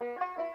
Thank you.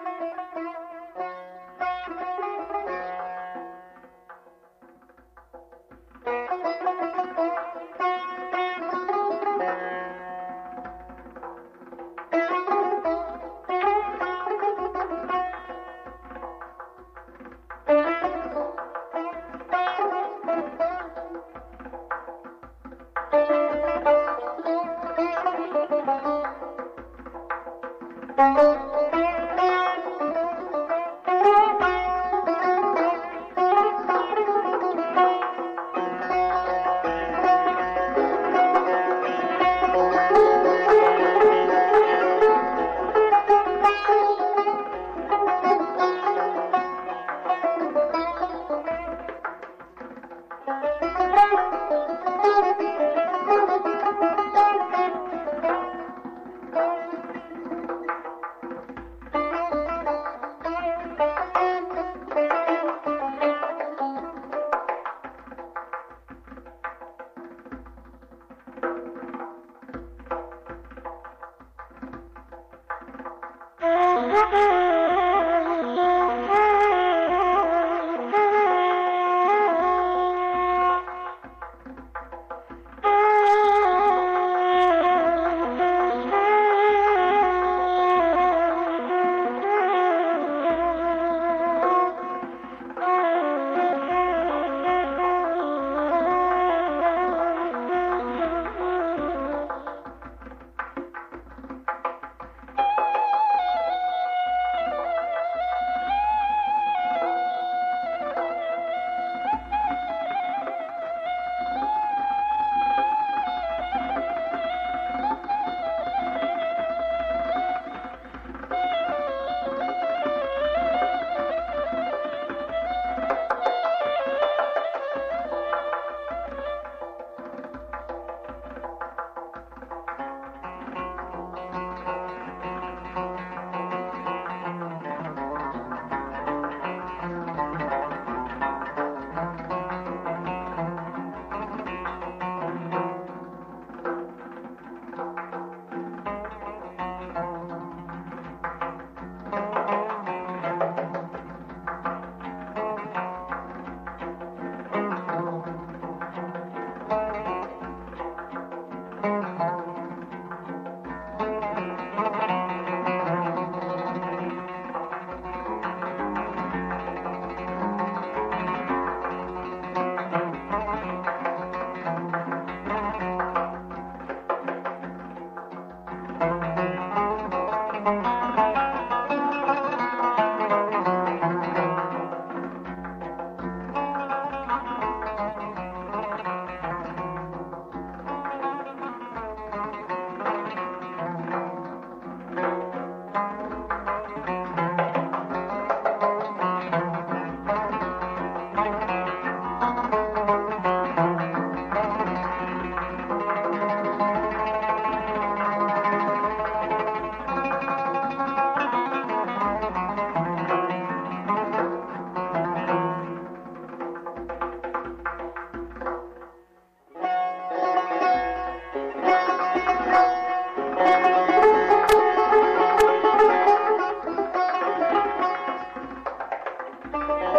Bye.